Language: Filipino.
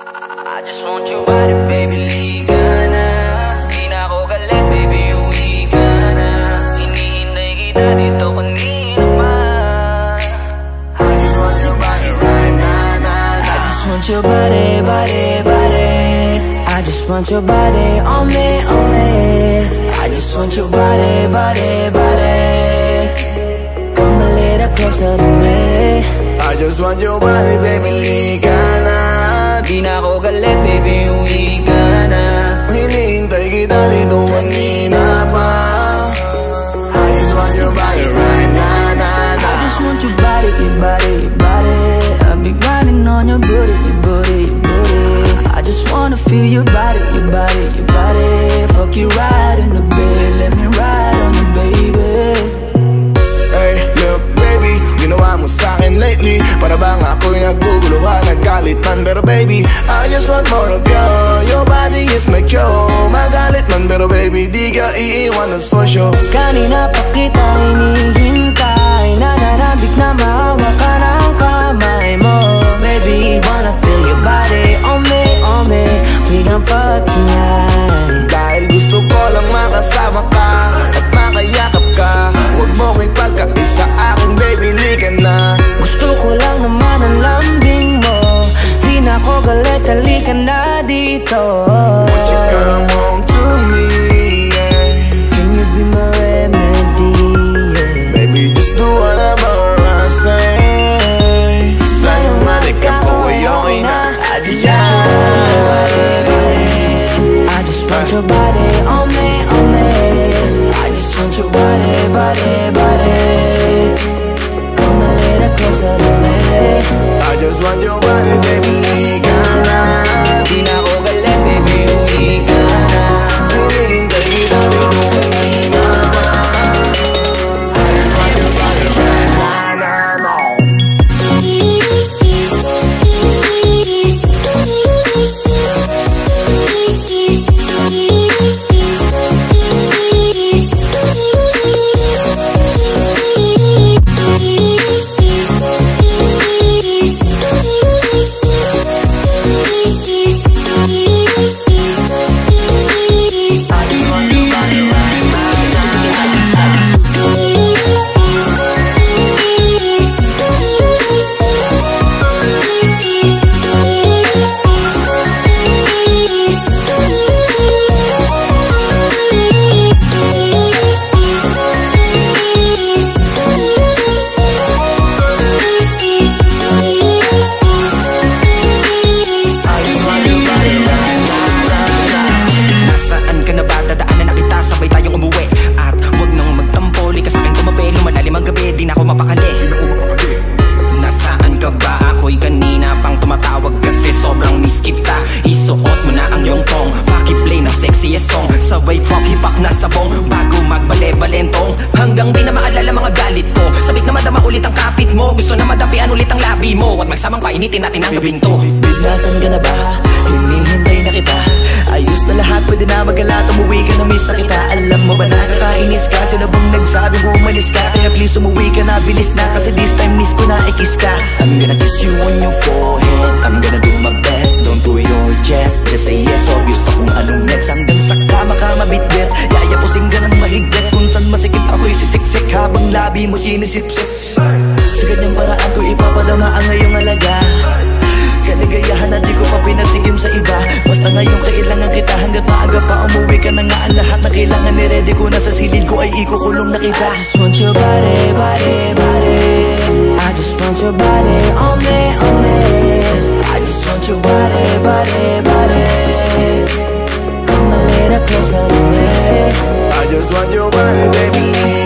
I just want your body, baby, liga na Di na ako galit, baby, uwi ka na Hinihintay kita dito kanina pa I just want your body right now, now, now. I just want your body, body, body. I just want your body on me, on me. I just want your body, body, body. Come a little closer to me. I just want your body, baby, liga na Di na ako galit, baby, uwi ka na. Hinihintay kita dito kanina pa. I just want your body right now, now, I just want your body, your body, your body. I'll be grinding on your booty, your booty, your booty. I just wanna feel your body, lately. Para bang ako'y naguguluhan, nagalitan Pero baby, I just want more of you. Your body is my cure. Magalit man pero baby, di ka iiwan, that's for sure. Kanina pa kita hinihintay Di na ako galit, halika na dito Won't you come home to me, yeah? Can you be my remedy, yeah? Baby, just do whatever I say. Sa'yo malik ako ay na I just want your body, I just want your body on me, on me. I just want your body, body, body. Come a little closer to me. I just want your body, baby, Gusto na madapian ulit ang labi mo. At magsamang painitin natin ang gabing to Nasan ka na ba? Hinihintay na kita. Ayos na lahat, pwede na ang iyong alaga. Kaligayahan na di ko pa pinatigim sa iba. Basta ngayon kailangan kita hanggat maaga pa Umuwi ka na nga ang lahat na kailangan ni ready ko. Na sa silid ko ay ikukulong na kita. I just want your body, body, body. I just want your body, oh on oh me, on me I just want your body, body, body. Come a little closer to me. I just want your body, baby.